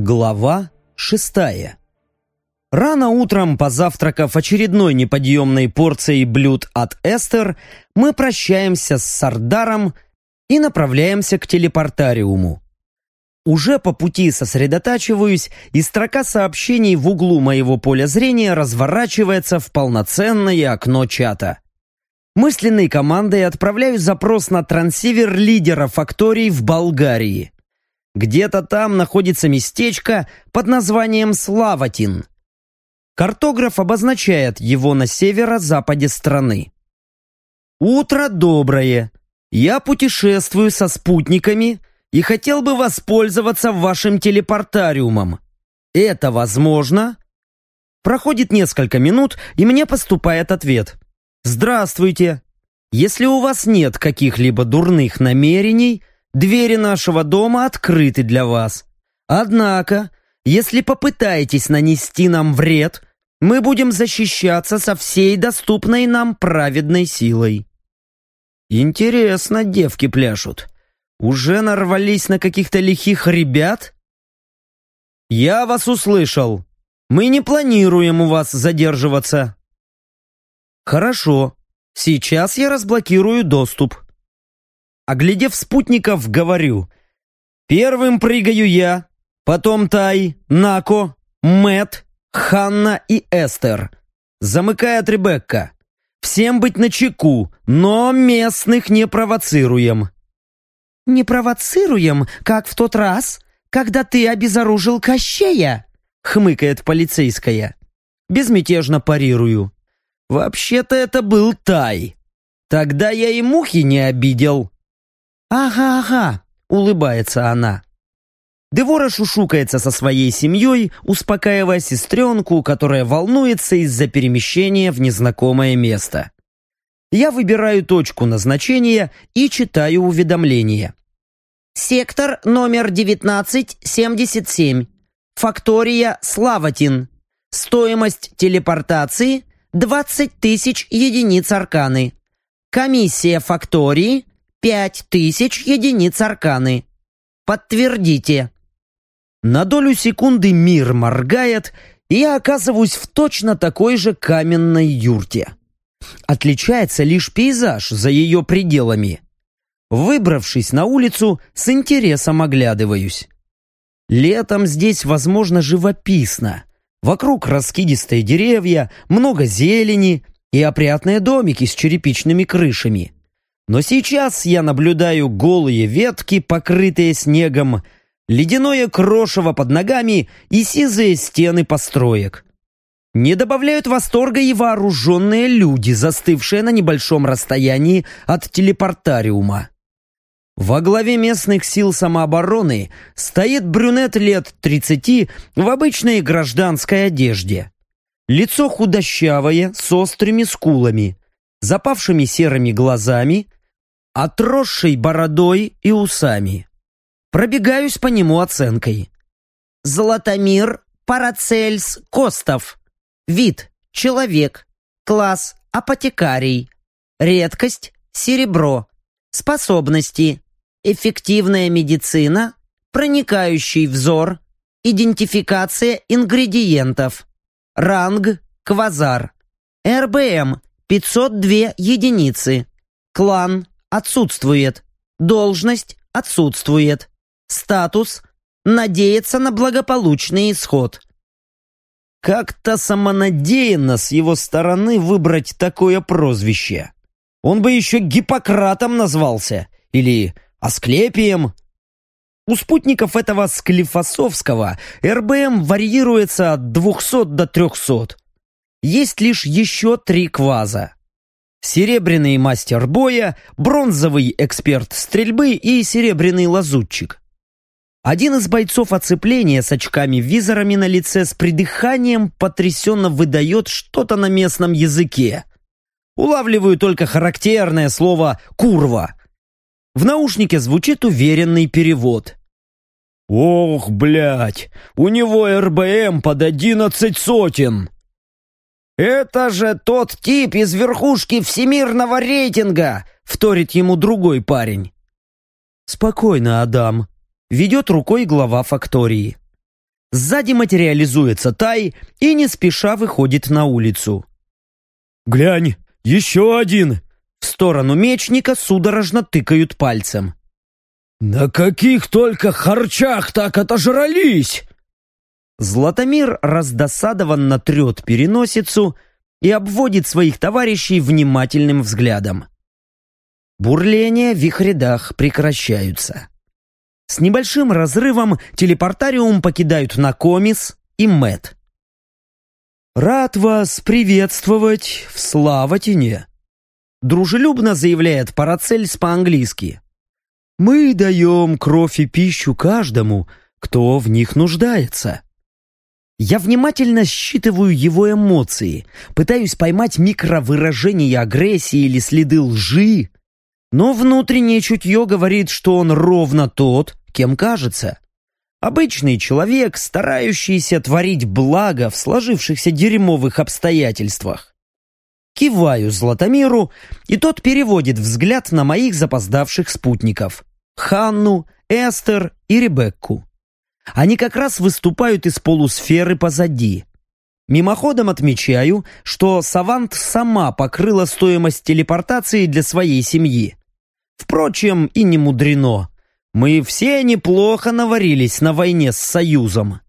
Глава шестая Рано утром, позавтракав очередной неподъемной порцией блюд от Эстер, мы прощаемся с Сардаром и направляемся к телепортариуму. Уже по пути сосредотачиваюсь, и строка сообщений в углу моего поля зрения разворачивается в полноценное окно чата. Мысленной командой отправляю запрос на трансивер лидера факторий в Болгарии. Где-то там находится местечко под названием Славатин. Картограф обозначает его на северо-западе страны. Утро доброе. Я путешествую со спутниками и хотел бы воспользоваться вашим телепортариумом. Это возможно? Проходит несколько минут, и мне поступает ответ. Здравствуйте. Если у вас нет каких-либо дурных намерений, Двери нашего дома открыты для вас. Однако, если попытаетесь нанести нам вред, мы будем защищаться со всей доступной нам праведной силой. Интересно, девки пляшут. Уже нарвались на каких-то лихих ребят? Я вас услышал. Мы не планируем у вас задерживаться. Хорошо. Сейчас я разблокирую доступ. Оглядев спутников, говорю. Первым прыгаю я, потом Тай, Нако, Мэт, Ханна и Эстер. Замыкает Ребекка. Всем быть начеку, но местных не провоцируем. «Не провоцируем, как в тот раз, когда ты обезоружил Кощея?» хмыкает полицейская. Безмятежно парирую. «Вообще-то это был Тай. Тогда я и мухи не обидел». «Ага, ага», — улыбается она. Девора шушукается со своей семьей, успокаивая сестренку, которая волнуется из-за перемещения в незнакомое место. Я выбираю точку назначения и читаю уведомление. «Сектор номер 1977. Фактория Славатин. Стоимость телепортации – 20 тысяч единиц арканы. Комиссия фактории Пять тысяч единиц арканы. Подтвердите. На долю секунды мир моргает, и я оказываюсь в точно такой же каменной юрте. Отличается лишь пейзаж за ее пределами. Выбравшись на улицу, с интересом оглядываюсь. Летом здесь, возможно, живописно. Вокруг раскидистые деревья, много зелени и опрятные домики с черепичными крышами. Но сейчас я наблюдаю голые ветки, покрытые снегом, ледяное крошево под ногами и сизые стены построек. Не добавляют восторга и вооруженные люди, застывшие на небольшом расстоянии от телепортариума. Во главе местных сил самообороны стоит брюнет лет 30 в обычной гражданской одежде. Лицо худощавое, с острыми скулами, запавшими серыми глазами – отросшей бородой и усами. Пробегаюсь по нему оценкой. Золотомир Парацельс Костов. Вид – человек. Класс – апотекарий. Редкость – серебро. Способности – эффективная медицина, проникающий взор, идентификация ингредиентов. Ранг – квазар. РБМ – 502 единицы. Клан отсутствует. Должность отсутствует. Статус надеется на благополучный исход. Как-то самонадеянно с его стороны выбрать такое прозвище. Он бы еще Гиппократом назвался. Или Асклепием. У спутников этого Склифосовского РБМ варьируется от 200 до 300. Есть лишь еще три кваза серебряный мастер боя, бронзовый эксперт стрельбы и серебряный лазутчик. Один из бойцов оцепления с очками-визорами на лице с придыханием потрясенно выдает что-то на местном языке. Улавливаю только характерное слово «курва». В наушнике звучит уверенный перевод. «Ох, блядь, у него РБМ под одиннадцать сотен!» «Это же тот тип из верхушки всемирного рейтинга!» — вторит ему другой парень. «Спокойно, Адам», — ведет рукой глава фактории. Сзади материализуется Тай и не спеша выходит на улицу. «Глянь, еще один!» В сторону мечника судорожно тыкают пальцем. «На каких только харчах так отожрались!» Златомир раздосадованно трет переносицу и обводит своих товарищей внимательным взглядом. Бурления в их рядах прекращаются. С небольшим разрывом телепортариум покидают Накомис и Мэт. «Рад вас приветствовать в Славатине», дружелюбно заявляет Парацельс по-английски. «Мы даем кровь и пищу каждому, кто в них нуждается». Я внимательно считываю его эмоции, пытаюсь поймать микровыражение агрессии или следы лжи, но внутреннее чутье говорит, что он ровно тот, кем кажется. Обычный человек, старающийся творить благо в сложившихся дерьмовых обстоятельствах. Киваю Златомиру, и тот переводит взгляд на моих запоздавших спутников. Ханну, Эстер и Ребекку. Они как раз выступают из полусферы позади. Мимоходом отмечаю, что Савант сама покрыла стоимость телепортации для своей семьи. Впрочем, и не мудрено. Мы все неплохо наварились на войне с Союзом.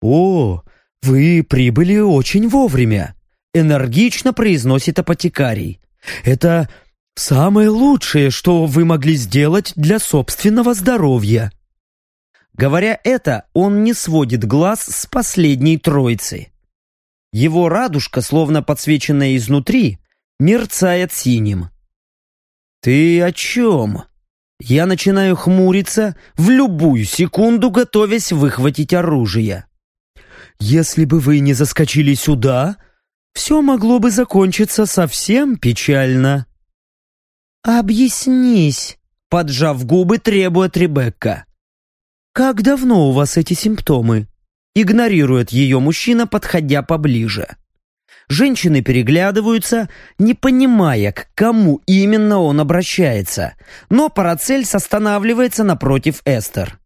«О, вы прибыли очень вовремя», — энергично произносит апотекарий. «Это самое лучшее, что вы могли сделать для собственного здоровья». Говоря это, он не сводит глаз с последней троицы. Его радужка, словно подсвеченная изнутри, мерцает синим. «Ты о чем?» Я начинаю хмуриться, в любую секунду готовясь выхватить оружие. «Если бы вы не заскочили сюда, все могло бы закончиться совсем печально». «Объяснись», — поджав губы, требует Ребекка. «Как давно у вас эти симптомы?» Игнорирует ее мужчина, подходя поближе. Женщины переглядываются, не понимая, к кому именно он обращается, но Парацельс останавливается напротив Эстер.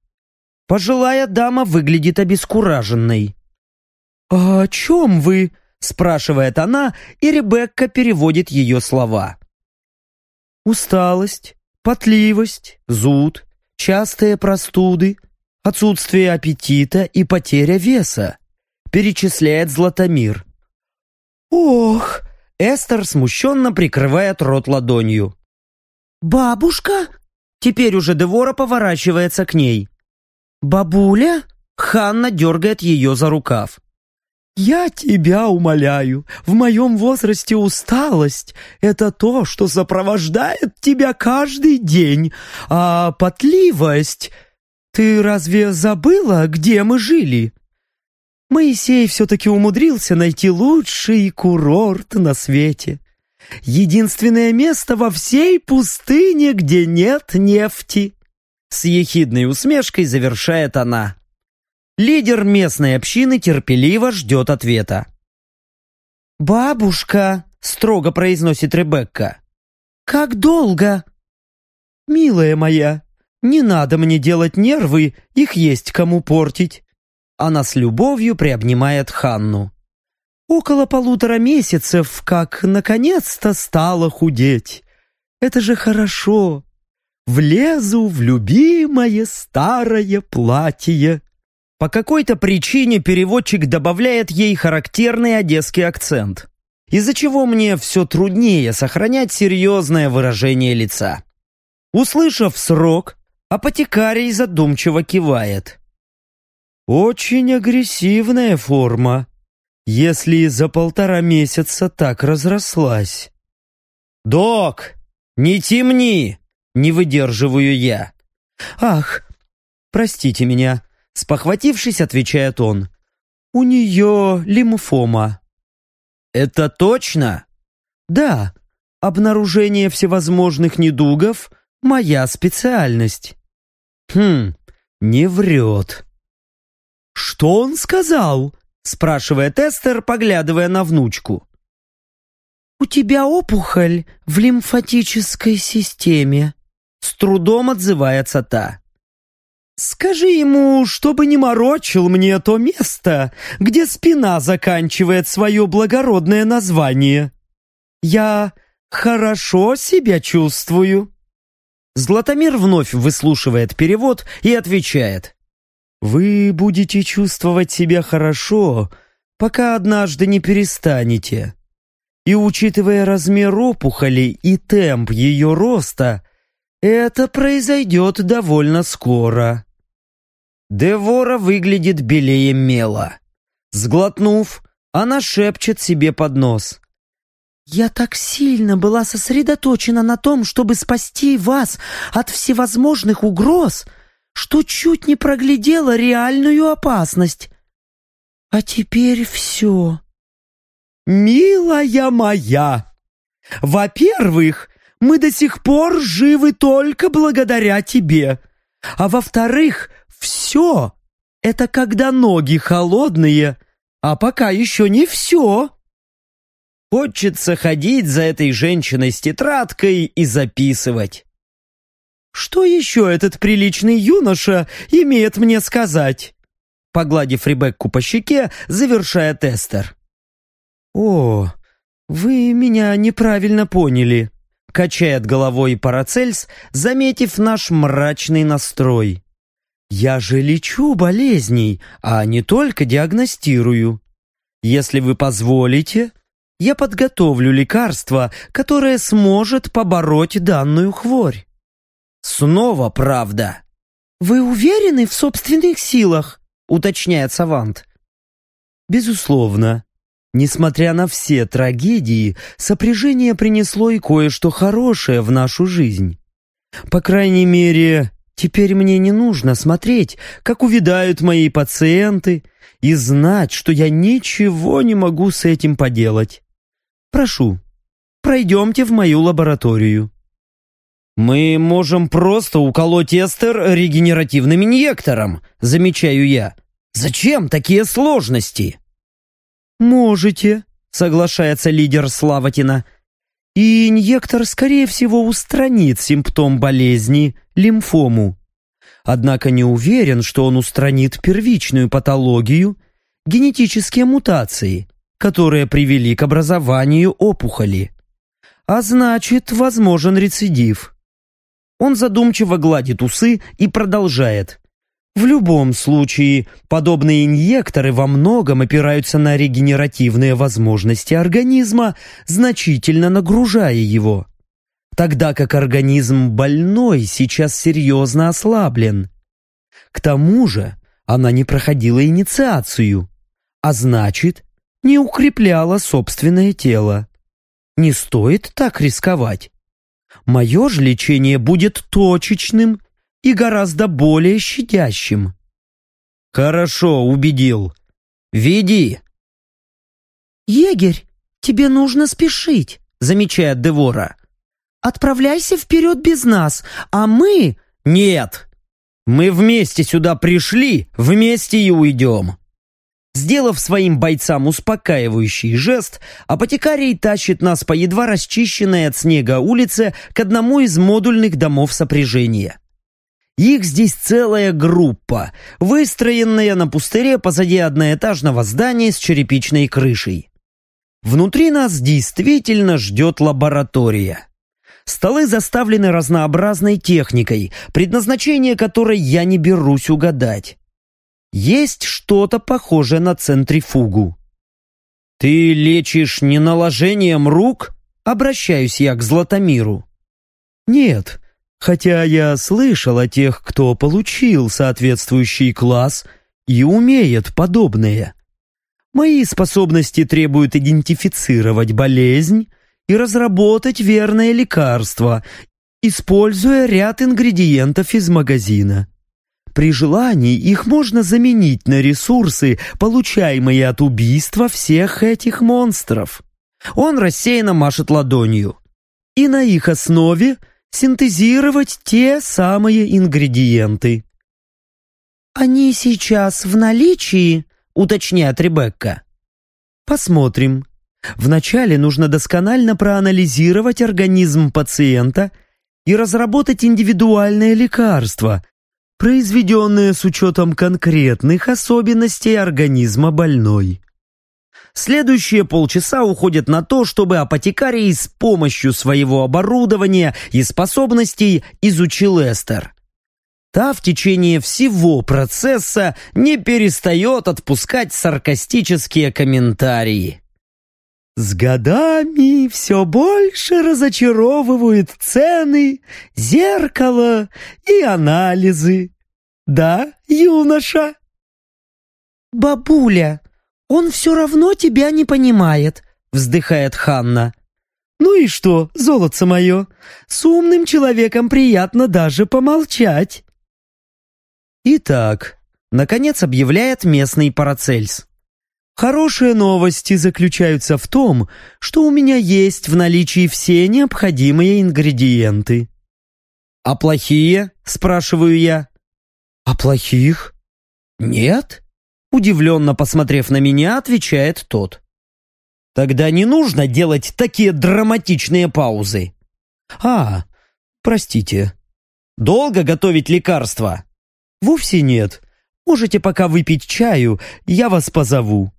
Пожилая дама выглядит обескураженной. «А о чем вы?» – спрашивает она, и Ребекка переводит ее слова. «Усталость, потливость, зуд, частые простуды, отсутствие аппетита и потеря веса», – перечисляет Златомир. «Ох!» Эстер смущенно прикрывает рот ладонью. «Бабушка?» Теперь уже Девора поворачивается к ней. «Бабуля?» Ханна дергает ее за рукав. «Я тебя умоляю, в моем возрасте усталость — это то, что сопровождает тебя каждый день, а потливость... Ты разве забыла, где мы жили?» Моисей все-таки умудрился найти лучший курорт на свете. Единственное место во всей пустыне, где нет нефти. С ехидной усмешкой завершает она. Лидер местной общины терпеливо ждет ответа. «Бабушка», — строго произносит Ребекка, — «как долго?» «Милая моя, не надо мне делать нервы, их есть кому портить. Она с любовью приобнимает Ханну. «Около полутора месяцев, как наконец-то стала худеть. Это же хорошо. Влезу в любимое старое платье». По какой-то причине переводчик добавляет ей характерный одесский акцент, из-за чего мне все труднее сохранять серьезное выражение лица. Услышав срок, апотекарий задумчиво кивает. Очень агрессивная форма, если за полтора месяца так разрослась. «Док, не темни!» — не выдерживаю я. «Ах, простите меня!» — спохватившись, отвечает он. «У нее лимфома». «Это точно?» «Да, обнаружение всевозможных недугов — моя специальность». «Хм, не врет». «Что он сказал?» — спрашивает Эстер, поглядывая на внучку. «У тебя опухоль в лимфатической системе», — с трудом отзывается та. Скажи ему, чтобы не морочил мне то место, где спина заканчивает свое благородное название. Я хорошо себя чувствую». Златомир вновь выслушивает перевод и отвечает. «Вы будете чувствовать себя хорошо, пока однажды не перестанете. И учитывая размер опухоли и темп ее роста, это произойдет довольно скоро». Девора выглядит белее мела. Сглотнув, она шепчет себе под нос. «Я так сильно была сосредоточена на том, чтобы спасти вас от всевозможных угроз, что чуть не проглядела реальную опасность. А теперь все». «Милая моя! Во-первых, мы до сих пор живы только благодаря тебе. А во-вторых, все — это когда ноги холодные, а пока еще не все. Хочется ходить за этой женщиной с тетрадкой и записывать. «Что еще этот приличный юноша имеет мне сказать?» Погладив Ребекку по щеке, завершая тестер. «О, вы меня неправильно поняли», — качает головой Парацельс, заметив наш мрачный настрой. Я же лечу болезней, а не только диагностирую. Если вы позволите, я подготовлю лекарство, которое сможет побороть данную хворь. Снова правда. Вы уверены в собственных силах? Уточняет Савант. Безусловно. Несмотря на все трагедии, сопряжение принесло и кое-что хорошее в нашу жизнь. По крайней мере, Теперь мне не нужно смотреть, как увядают мои пациенты, и знать, что я ничего не могу с этим поделать. Прошу, пройдемте в мою лабораторию. «Мы можем просто уколоть Эстер регенеративным инъектором», замечаю я. «Зачем такие сложности?» «Можете», соглашается лидер Славатина. И инъектор, скорее всего, устранит симптом болезни, лимфому. Однако не уверен, что он устранит первичную патологию, генетические мутации, которые привели к образованию опухоли. А значит, возможен рецидив. Он задумчиво гладит усы и продолжает. В любом случае, подобные инъекторы во многом опираются на регенеративные возможности организма, значительно нагружая его. Тогда как организм больной сейчас серьезно ослаблен. К тому же она не проходила инициацию, а значит, не укрепляла собственное тело. Не стоит так рисковать. Мое же лечение будет точечным и гораздо более щадящим. Хорошо, убедил. Веди. Егерь, тебе нужно спешить, замечает Девора. Отправляйся вперед без нас, а мы... Нет, мы вместе сюда пришли, вместе и уйдем. Сделав своим бойцам успокаивающий жест, апотекарий тащит нас по едва расчищенной от снега улице к одному из модульных домов сопряжения. Их здесь целая группа, выстроенная на пустыре позади одноэтажного здания с черепичной крышей. Внутри нас действительно ждет лаборатория. Столы заставлены разнообразной техникой, предназначение которой я не берусь угадать. Есть что-то похожее на центрифугу. «Ты лечишь не наложением рук?» Обращаюсь я к Златомиру. «Нет, Хотя я слышал о тех, кто получил соответствующий класс и умеет подобное. Мои способности требуют идентифицировать болезнь и разработать верное лекарство, используя ряд ингредиентов из магазина. При желании их можно заменить на ресурсы, получаемые от убийства всех этих монстров. Он рассеянно машет ладонью. И на их основе синтезировать те самые ингредиенты. «Они сейчас в наличии?» — уточняет Ребекка. «Посмотрим. Вначале нужно досконально проанализировать организм пациента и разработать индивидуальное лекарство, произведенные с учетом конкретных особенностей организма больной. Следующие полчаса уходят на то, чтобы апотекарий с помощью своего оборудования и способностей изучил Эстер. Та в течение всего процесса не перестает отпускать саркастические комментарии. С годами все больше разочаровывают цены, зеркало и анализы. Да, юноша? «Бабуля, он все равно тебя не понимает», — вздыхает Ханна. «Ну и что, золотце мое, с умным человеком приятно даже помолчать». Итак, наконец объявляет местный Парацельс. Хорошие новости заключаются в том, что у меня есть в наличии все необходимые ингредиенты. «А плохие?» – спрашиваю я. «А плохих?» «Нет?» – удивленно посмотрев на меня, отвечает тот. «Тогда не нужно делать такие драматичные паузы». «А, простите. Долго готовить лекарства?» «Вовсе нет. Можете пока выпить чаю, я вас позову».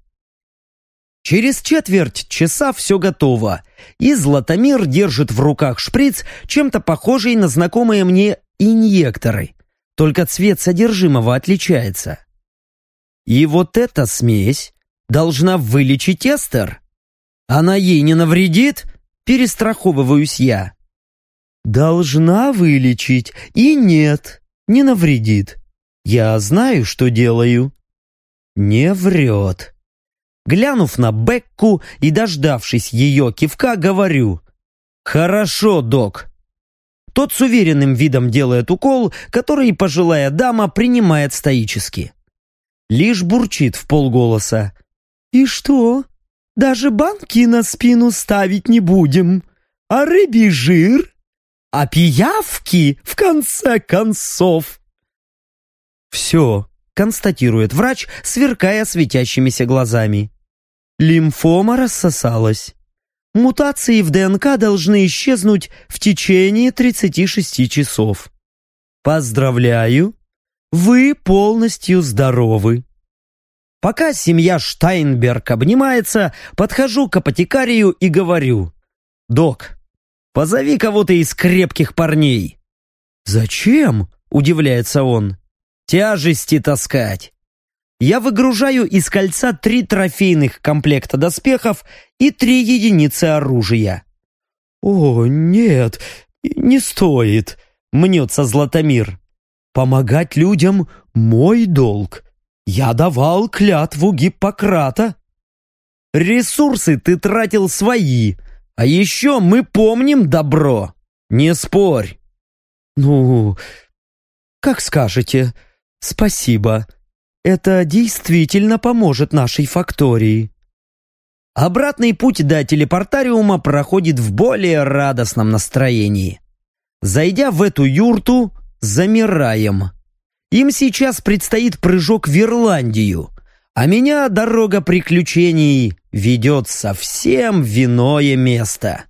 Через четверть часа все готово, и Златомир держит в руках шприц, чем-то похожий на знакомые мне инъекторы, только цвет содержимого отличается. И вот эта смесь должна вылечить Эстер. Она ей не навредит? Перестраховываюсь я. Должна вылечить, и нет, не навредит. Я знаю, что делаю. Не врет. Глянув на Бекку и дождавшись ее кивка, говорю «Хорошо, док». Тот с уверенным видом делает укол, который пожилая дама принимает стоически. Лишь бурчит в полголоса. «И что? Даже банки на спину ставить не будем? А рыбий жир? А пиявки, в конце концов?» «Все», — констатирует врач, сверкая светящимися глазами. Лимфома рассосалась. Мутации в ДНК должны исчезнуть в течение 36 часов. Поздравляю, вы полностью здоровы. Пока семья Штайнберг обнимается, подхожу к апотекарию и говорю. «Док, позови кого-то из крепких парней». «Зачем?» – удивляется он. «Тяжести таскать я выгружаю из кольца три трофейных комплекта доспехов и три единицы оружия. «О, нет, не стоит», — мнется Златомир. «Помогать людям — мой долг. Я давал клятву Гиппократа». «Ресурсы ты тратил свои, а еще мы помним добро. Не спорь». «Ну, как скажете. Спасибо», это действительно поможет нашей фактории. Обратный путь до телепортариума проходит в более радостном настроении. Зайдя в эту юрту, замираем. Им сейчас предстоит прыжок в Ирландию, а меня дорога приключений ведет совсем в иное место.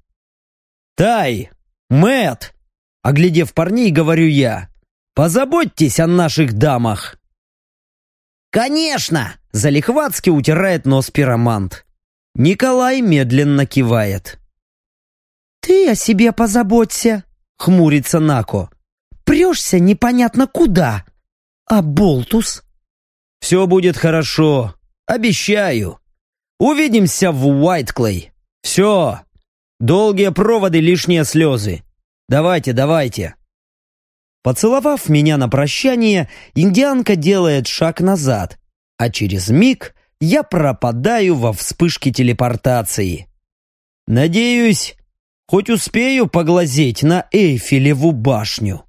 «Тай! Мэт!» Оглядев парней, говорю я. «Позаботьтесь о наших дамах!» «Конечно!» – залихватски утирает нос пиромант. Николай медленно кивает. «Ты о себе позаботься!» – хмурится Нако. «Прешься непонятно куда! А Болтус?» «Все будет хорошо, обещаю. Увидимся в Уайтклей. Все. Долгие проводы, лишние слезы. Давайте, давайте». Поцеловав меня на прощание, индианка делает шаг назад, а через миг я пропадаю во вспышке телепортации. Надеюсь, хоть успею поглазеть на Эйфелеву башню.